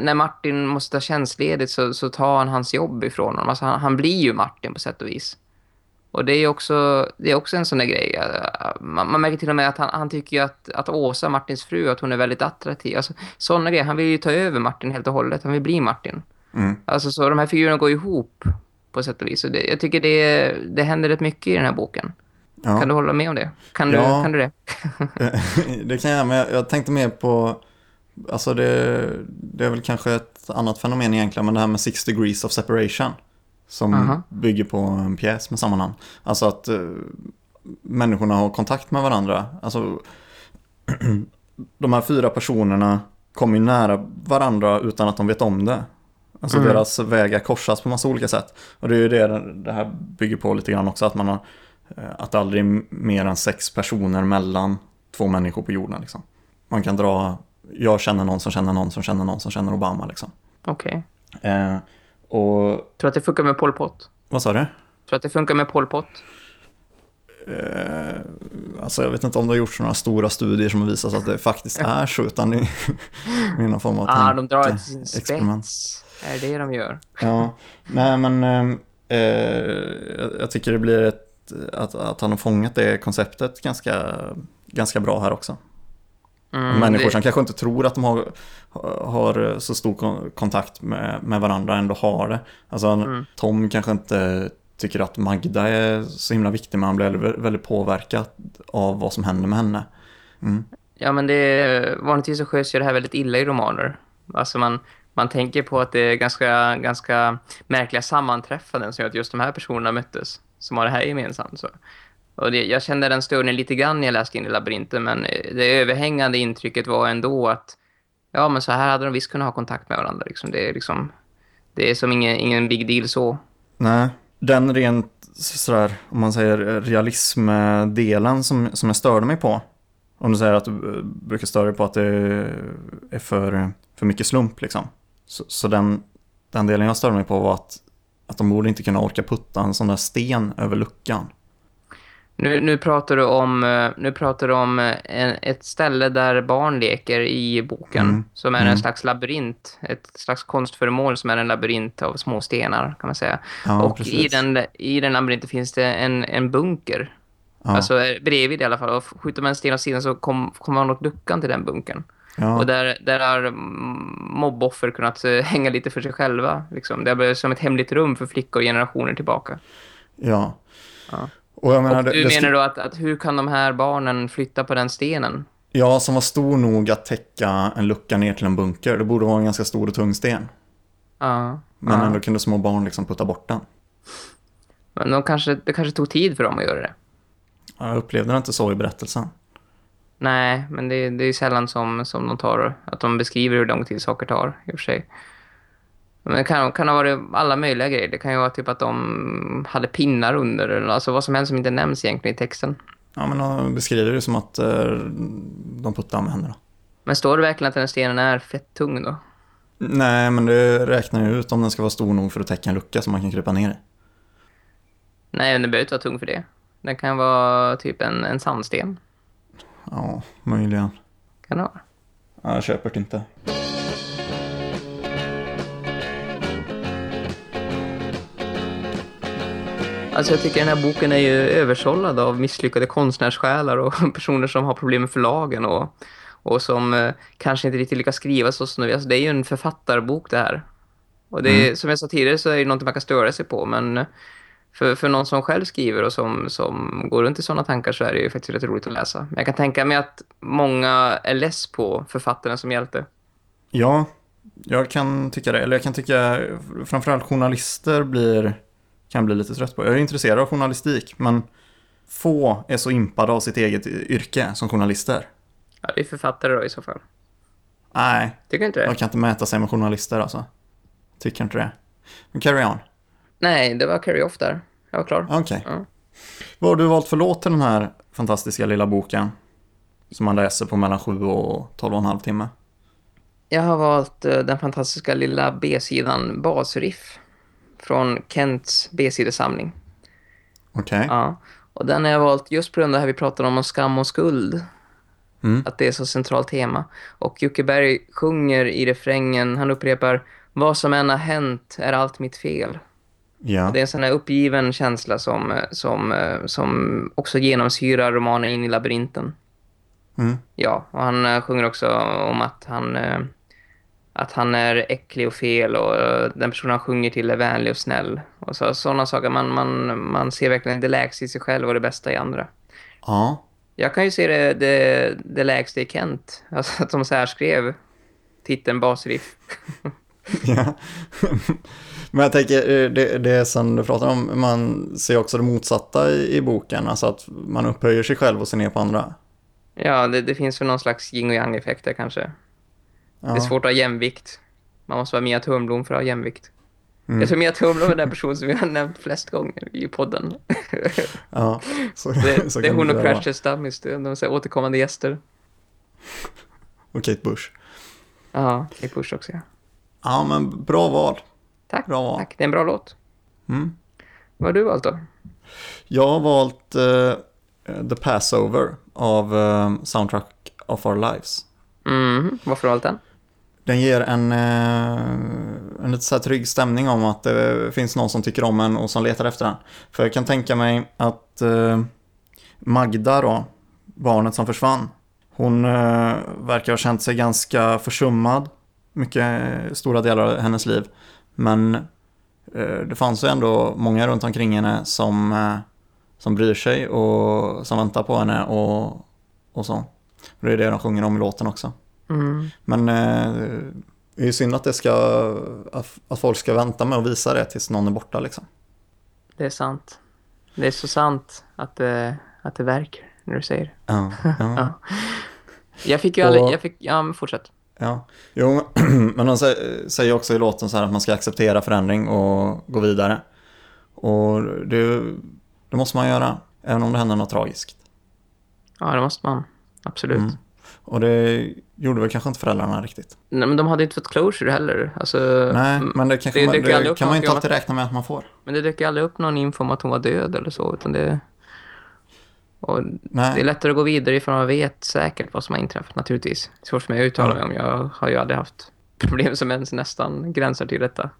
när Martin måste ta tjänstledigt så, så tar han hans jobb ifrån honom. Alltså han, han blir ju Martin på sätt och vis. Och det är också, det är också en sån där grej. Man, man märker till och med att han, han tycker att, att Åsa, Martins fru, att hon är väldigt attraktiv. Alltså, sådana grejer. Han vill ju ta över Martin helt och hållet. Han vill bli Martin. Mm. Alltså så de här figurerna går ihop på sätt och vis. Och det, jag tycker det, det händer rätt mycket i den här boken. Ja. Kan du hålla med om det? Kan du, Ja. kan du det? det kan jag, men jag, jag tänkte mer på, alltså det, det är väl kanske ett annat fenomen egentligen, men det här med Six Degrees of Separation. Som Aha. bygger på en pjäs med samma namn. Alltså att eh, människorna har kontakt med varandra. Alltså, de här fyra personerna kommer ju nära varandra utan att de vet om det. Alltså Mm. deras vägar korsas på massa olika sätt. Och det är ju det det här bygger på lite grann också, att man har att det aldrig är mer än sex personer mellan två människor på jorden. Liksom. Man kan dra, jag känner någon som känner någon som känner någon som känner Obama. Liksom. Okej. Eh, och Tror du att det funkar med Pol Pot? vad sa du? Tror du att det funkar med Pol Pot? Eh, alltså jag vet inte om det har gjorts några stora studier som har visat att det faktiskt är så, utan det är någon form av Ah, de drar eh, ett sin experiment. spets. Är det de gör? Ja, nej men eh, eh, jag- jag tycker det blir ett, att, att han har fångat det konceptet ganska, ganska bra här också. Mm, Människor det- som kanske inte tror att de har, har så stor kon- kontakt med, med varandra ändå har det. Alltså Mm. Tom kanske inte tycker att Magda är så himla viktig men han blir väldigt påverkad av vad som händer med henne. Mm. Ja, men det är, vanligtvis så sköts ju det här väldigt illa i romaner. Alltså man, man tänker på att det är ganska, ganska märkliga sammanträffanden som gör att just de här personerna möttes, som har det här gemensamt. Så. Och det, jag kände den störningen lite grann när jag läste in i labyrinten, men eh, det överhängande intrycket var ändå att ja, men så här hade de visst kunnat ha kontakt med varandra. Liksom. Det, är liksom, det är som ingen, ingen big deal så. Nej, den rent sådär, om man säger realismdelen som, som jag störde mig på. Om du säger att du eh, brukar störa dig på att det är för, för mycket slump liksom. Så, så den, den delen jag störde mig på var att, att de borde inte kunna orka putta en sån där sten över luckan. Nu, nu pratar du om, eh, nu pratar du om eh, en, ett ställe där barn leker i boken. Mm. Som är Mm. en slags labyrint. Ett slags konstföremål som är en labyrint av små stenar kan man säga. Ja, och precis. i den, i den labyrinten finns det en, en bunker. Ja, Alltså eh, bredvid i alla fall. Och skjuter man en sten åt sidan så kom- kommer man åt luckan till den bunkern. Ja, Och där, där har mobboffer kunnat eh, hänga lite för sig själva. Liksom. Det blev som ett hemligt rum för flickor generationer tillbaka. ja. Ja. Och jag menar, Och det, du det menar då att, att hur kan de här barnen flytta på den stenen? Ja, som var stor nog att täcka en lucka ner till en bunker. Det borde vara en ganska stor och tung sten. Ja. Men ja. ändå kunde små barn liksom putta bort den. Men de kanske, det kanske tog tid för dem att göra det. Jag upplevde det inte så i berättelsen. Nej, men det, det är sällan som, som de tar, att de beskriver hur lång tid saker tar i och för sig. Men det kan, kan ha varit alla möjliga grejer. Det kan ju vara typ att de hade pinnar under, eller alltså vad som helst som inte nämns egentligen i texten. Ja, men de beskriver det som att eh, de puttar med händerna. Men står det verkligen att den stenen är fett tung då? Nej, men det räknar ju ut om den ska vara stor nog för att täcka en lucka som man kan krypa ner i. Nej, den behöver inte vara tung för det. Den kan vara typ en, en sandsten. Ja, möjligen. Kan det vara. Ja, jag köper det inte. Alltså jag tycker den här boken är ju översållad av misslyckade konstnärssjälar och personer som har problem med förlagen och, och som eh, kanske inte riktigt lyckas skriva så vill. Alltså det är ju en författarbok det här. Och det är, som jag sa tidigare så är det något man kan störa sig på men för, för någon som själv skriver och som, som går runt i sådana tankar så är det ju faktiskt rätt roligt att läsa. Men jag kan tänka mig att många är less på författaren som hjälte. Ja, jag kan tycka det. Eller jag kan tycka framförallt journalister blir, kan bli lite trött på. Jag är intresserad av journalistik, men få är så impade av sitt eget yrke som journalister. Ja, det är författare då i så fall. Nej, Tycker inte det? de kan inte mäta sig med journalister alltså. Tycker inte det. Men carry on. Nej, det var carry off där. Jag var klar. Okej. Ja. Vad har du valt för låt till den här fantastiska lilla boken? Som man läser på mellan 7 och 12 och en halv timme. Jag har valt eh, den fantastiska lilla B-sidan Basriff från Kents B-sidesamling. Okej. Ja. Och den har jag valt just på grund av det här vi pratade om, om skam och skuld. Mm. Att det är så centralt tema. Och Jocke Berg sjunger i refrängen, han upprepar Vad som än har hänt är allt mitt fel. Ja. Det är en sån här uppgiven känsla som, som, som också genomsyrar romanen In i labyrinten. Mm. Ja, och han eh, sjunger också om att han, eh, att han är äcklig och fel och eh, den personen han sjunger till är vänlig och snäll. Och så, sådana saker. Man, man, man ser verkligen det lägsta i sig själv och det bästa i andra. Ja. Jag kan ju se det, det, det lägsta i Kent. Alltså att de så här skrev titeln Basriff. ja. Men jag tänker, eh, det, det som du pratar om, man ser också det motsatta i, i boken. Alltså att man upphöjer sig själv och ser ner på andra. Ja, det, det finns väl någon slags yin och yang-effekt där kanske. Ja. Det är svårt att ha jämvikt. Man måste vara Mia Törnblom för att ha jämvikt. Mm. Jag tror Mia Törnblom är den person som vi har nämnt flest gånger i podden. Ja, så, Det, så det är hon och. Crash Test Dummies, de här återkommande gäster. Och Kate Bush. Ja, i Push också, ja. Ja, men bra val. Tack, Bra tack. Det är en bra låt. Mm. Vad har du valt då? Jag har valt eh, The Passover av eh, Soundtrack of Our Lives. Mm, varför har du valt den? Den ger en, eh, en lite så här trygg stämning om att det finns någon som tycker om en och som letar efter den. För jag kan tänka mig att Magda då, barnet som försvann, hon verkar ha känt sig ganska försummad mycket stora delar av hennes liv. Men eh, det fanns ju ändå många runt omkring henne som, eh, som bryr sig och som väntar på henne och, och så. Och det är det de sjunger om i låten också. Mm. Men eh, det är ju synd att, det ska, att, att folk ska vänta med att visa det tills någon är borta liksom. Det är sant. Det är så sant att det, att det verkar när du säger det. Ja, ja. Ja. Jag fick ju aldrig... Jag fick, ja, men fortsätt. Ja, jo, men de sä- säger också i låten så här att man ska acceptera förändring och gå vidare. Och det, det måste man göra, även om det händer något tragiskt. Ja, det måste man. Absolut. Mm. Och det gjorde väl kanske inte föräldrarna riktigt. Nej, men de hade inte fått closure heller. Alltså, Nej, men det, kanske det man, det upp kan man någonting inte alltid räkna med att man får. Men det dök ju aldrig upp någon info om att hon var död eller så, utan det... Och det är Nej, lättare att gå vidare ifrån man vet säkert vad som har inträffat, naturligtvis. Det är svårt för mig att uttala mig om. Jag har ju aldrig haft problem som ens nästan gränsar till detta.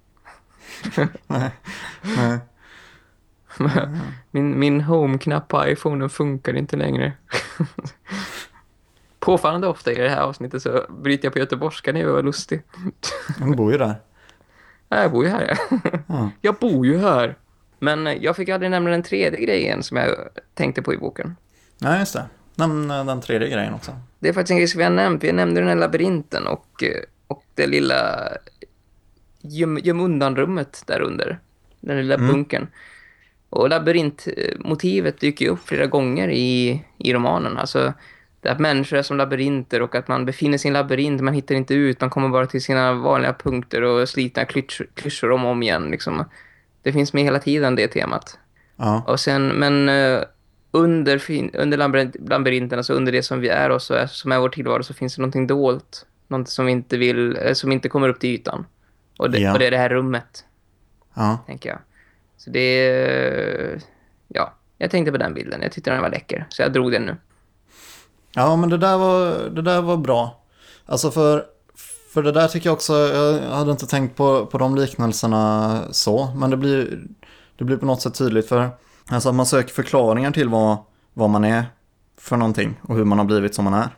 nej, nej. Min, min home-knapp på iPhonen funkar inte längre. Påfallande ofta i det här avsnittet så bryter jag på göteborgska när jag är lustig. Hon bor ju där. Ja, jag bor ju här. Ja. Jag bor ju här. Men jag fick aldrig nämna den tredje grejen som jag tänkte på i boken. Nej, just det. Nämn den tredje grejen också. Det är faktiskt en grej som vi har nämnt. Vi nämnde den här labyrinten och, och det lilla göm, göm undan-rummet där under. Den lilla Mm. bunkern. Och labyrintmotivet dyker ju upp flera gånger i, i romanen. Alltså det att människor är som labyrinter och att man befinner sig i en labyrint, man hittar inte ut, man kommer bara till sina vanliga punkter och slitna klysch- klyschor om och om igen. Liksom. Det finns med hela tiden det temat. Ja, Och sen, men eh, under, under labyrint, labyrinten, alltså under det som vi är och så är, som är vår tillvaro så finns det någonting dolt. Någonting som vi inte vill, eh, som inte kommer upp till ytan. Och det, Ja. och det är det här rummet, ja. tänker jag. Så det är, ja, jag tänkte på den bilden. Jag tyckte den var läcker, så jag drog den nu. Ja, men det där var, det där var bra. Alltså för, för det där tycker jag också, jag hade inte tänkt på, på de liknelserna så, men det blir, det blir på något sätt tydligt för, alltså att man söker förklaringar till vad, vad man är för någonting och hur man har blivit som man är.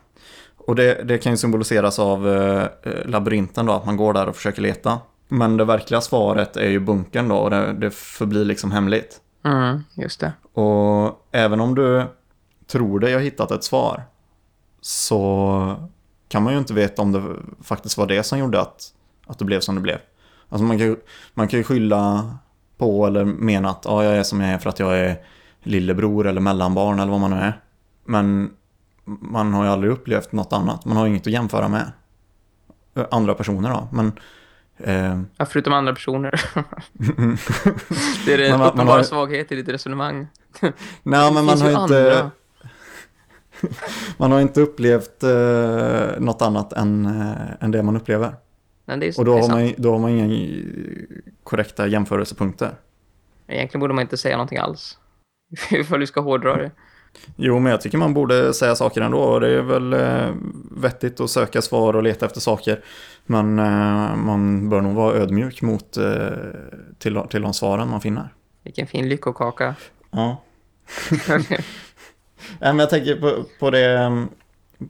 Och det, det kan ju symboliseras av eh, eh, labyrinten då, att man går där och försöker leta. Men det verkliga svaret är ju bunkern då och det, det förblir liksom hemligt. Mm, just det. Och även om du tror dig ha hittat ett svar så kan man ju inte veta om det faktiskt var det som gjorde att, att det blev som det blev. Alltså man kan, ju- man kan ju skylla på eller mena att ja, jag är som jag är för att jag är lillebror eller mellanbarn eller vad man nu är. Men man har ju aldrig upplevt något annat. Man har inget att jämföra med. Andra personer då. Men eh, Ja, förutom andra personer. det är en man- man uppenbar har- svaghet i ditt resonemang. nej, men man har ju inte... andra. Man har inte upplevt eh, något annat än, eh, än det man upplever. Nej, är, Och då har, man, då har man inga eh, korrekta jämförelsepunkter. Egentligen borde man inte säga någonting alls. Ifall du ska hårdra det. Jo, men jag tycker man borde säga saker ändå. Och det är väl eh, vettigt att söka svar och leta efter saker. Men eh, man bör nog vara ödmjuk mot eh, till, till de svaren man finner. Vilken fin lyckokaka. Ja. Men jag tänker på, på, det,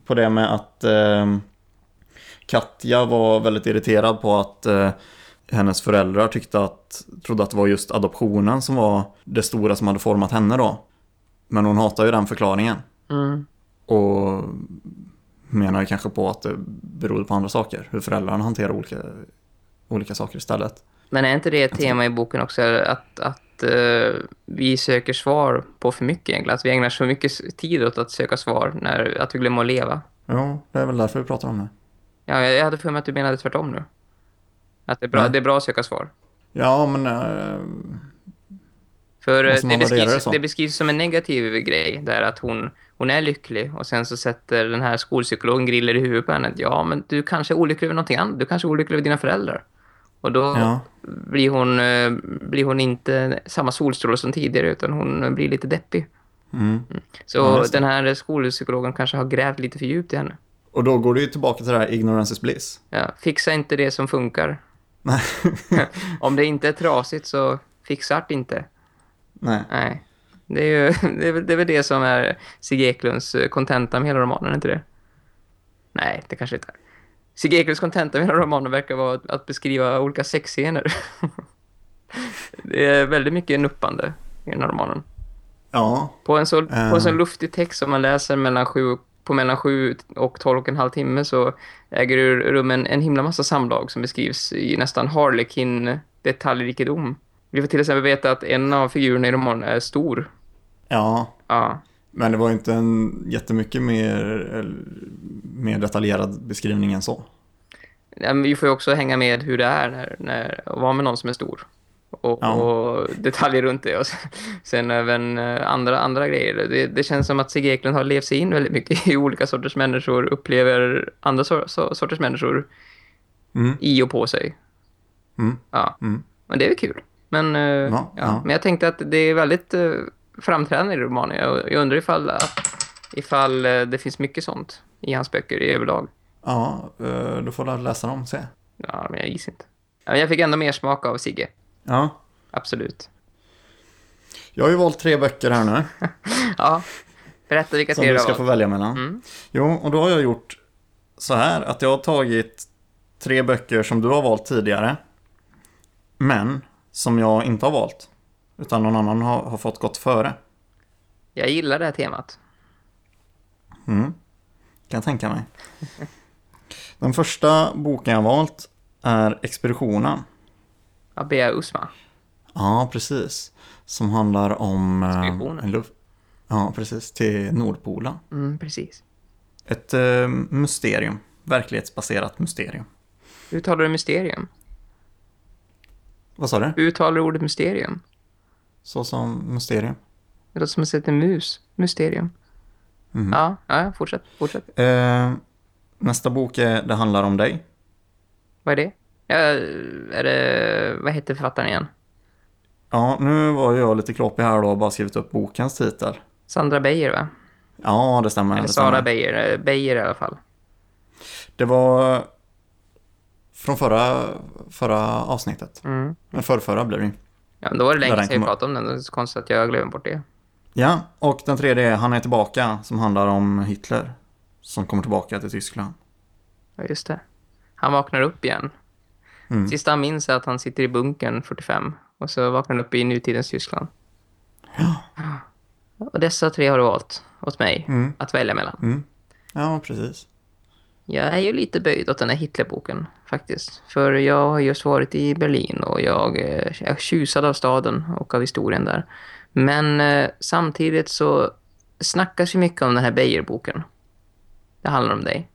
på det med att eh, Katja var väldigt irriterad på att eh, hennes föräldrar tyckte att, trodde att det var just adoptionen som var det stora som hade format henne då. Men hon hatar ju den förklaringen. Mm. Och menar ju kanske på att det beror på andra saker. Hur föräldrarna hanterar olika, olika saker istället. Men är inte det ett tema i boken också att, att eh, vi söker svar på för mycket egentligen? Att vi ägnar så mycket tid åt att söka svar, när, att vi glömmer att leva. Ja, det är väl därför vi pratar om det. Ja, jag hade för mig att du menade tvärtom nu. Att det är bra, Nej. det är bra att söka svar. Ja, men eh, För eh, det det beskrivs, så? det beskrivs som en negativ grej, där att hon, hon är lycklig och sen så sätter den här skolpsykologen griller i huvudet på henne. Ja, men du kanske är olycklig över någonting annat. Du kanske är olycklig över dina föräldrar. Och då Ja. blir, hon, eh, blir hon inte samma solstråle som tidigare utan hon blir lite deppig. mm. Så Ja, den här skolpsykologen kanske har grävt lite för djupt i henne. Och då går det ju tillbaka till det här ignorance is bliss. Ja, fixa inte det som funkar. Nej. Om det inte är trasigt så fixa det inte. Nej. Nej. Det är ju det är, det är väl det som är Sigge Eklunds kontenta med hela romanen, inte det? Nej, det kanske inte är. Sigge Eklunds kontenta med romanen verkar vara att- beskriva olika sexscener. Det är väldigt mycket nuppande i den här romanen. Ja, På en så, Eh. på en så luftig text som man läser mellan sju, på mellan sju och tolv och en halv timme så äger det rum en, en himla massa samlag som beskrivs i nästan harlekin detaljrikedom. Vi får till exempel veta att en av figurerna i romanen är stor. ja. Ja, Men det var inte en jättemycket mer, mer detaljerad beskrivning än så. Ja, men vi får ju också hänga med hur det är när, när, att vara med någon som är stor. Och, Ja. och detaljer runt det. Och sen, sen även eh, andra, andra grejer. Det, det känns som att Sigge Eklund har levt sig in väldigt mycket i olika sorters människor. Upplever andra sor, so, sorters människor Mm. i och på sig. Mm. Ja, Mm. men det är väl kul. Men, eh, ja, ja. men jag tänkte att det är väldigt eh, framträdande i romanen. Jag, undrar ifall, att, ifall eh, det finns mycket sånt i hans böcker i överlag. Ja, eh, då får du läsa dem, se. Ja, men jag gissar inte. Men jag fick ändå mer smak av Sigge. Ja, Absolut. jag har ju valt tre böcker här nu. Ja, berätta vilka Som tre du du ska har få välja mellan. Mm. Jo, och då har jag gjort så här att jag har tagit tre böcker som du har valt tidigare. Men som jag inte har valt. Utan någon annan har, har fått gått före. Jag gillar det här temat. Mm. Kan jag tänka mig. Den första boken jag valt är Expeditionen. Av Bea Usma. Ja, precis. Som handlar om... eh, Expeditionen. en luft... Ja, precis. Till Nordpolen. Mm, precis. Ett eh, mysterium. Verklighetsbaserat mysterium. Uttalar du mysterium? Vad sa du? Uttalar du ordet mysterium? Så som mysterium. Det låter som att säga mus. Mysterium. Mhm. Ja, ja, fortsätt. Fortsätt. Eh, nästa bok är Det handlar om dig. Vad är det? Ja, är det... Vad heter författaren igen? Ja, nu var jag lite kloppig här då och bara skrivit upp bokens titel. Sandra Beijer, va? Ja, det stämmer. Eller Sara. Beijer. eh, Beijer i alla fall. Det var från förra, förra avsnittet. Mm. Men förrförra blir det ju. Ja, men då var det länge sedan vi pratade om den. Det är så konstigt att jag glömmer bort det. Ja, och den tredje är Han är tillbaka som handlar om Hitler. Som kommer tillbaka till Tyskland. Ja, just det. Han vaknar upp igen. Mm. Sista han minns är att han sitter i bunkern 45. Och så vaknar han upp i nutidens Tyskland. Och dessa tre har du valt åt mig Mm. att välja mellan. Mm. Ja, precis. Jag är ju lite böjd åt den här Hitlerboken faktiskt. För jag har just varit i Berlin och jag eh, är tjusad av staden och av historien där. Men eh, samtidigt så snackas ju mycket om den här Beijer-boken. Det handlar om dig.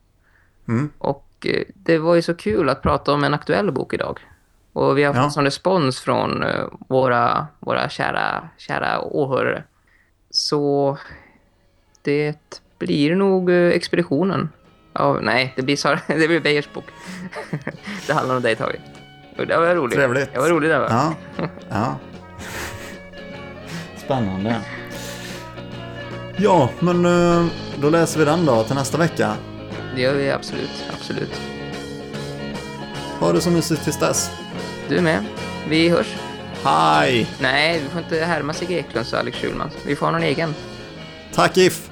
Mm. Och eh, det var ju så kul att prata om en aktuell bok idag. Och vi har Ja. fått sån respons från eh, våra, våra kära, kära åhörare. Så det blir nog eh, expeditionen. Ja, nej, det blir, Sara, det blir Beijers bok. det handlar om dig, Tage. Och det var roligt. Trevligt. Det var roligt, det va? Ja, ja. Spännande. Ja, men eh, då läser vi den då till nästa vecka. Det gör vi absolut, absolut. Ha det så mysigt tills dess. Du med. Vi hörs. Hej! Nej, vi får inte härma Sigge Eklund, sa Alex Schulman. Vi får ha någon egen. Tack If!